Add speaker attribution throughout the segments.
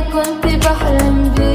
Speaker 1: كنت بحلم بيك.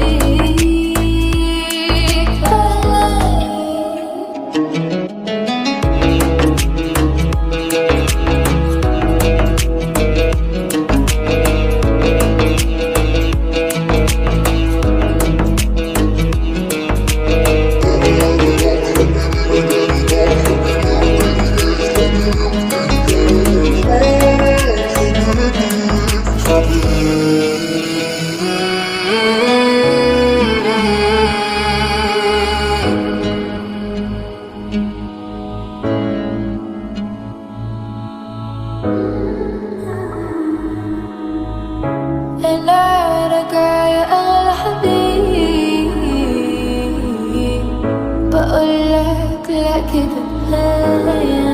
Speaker 1: keep it playing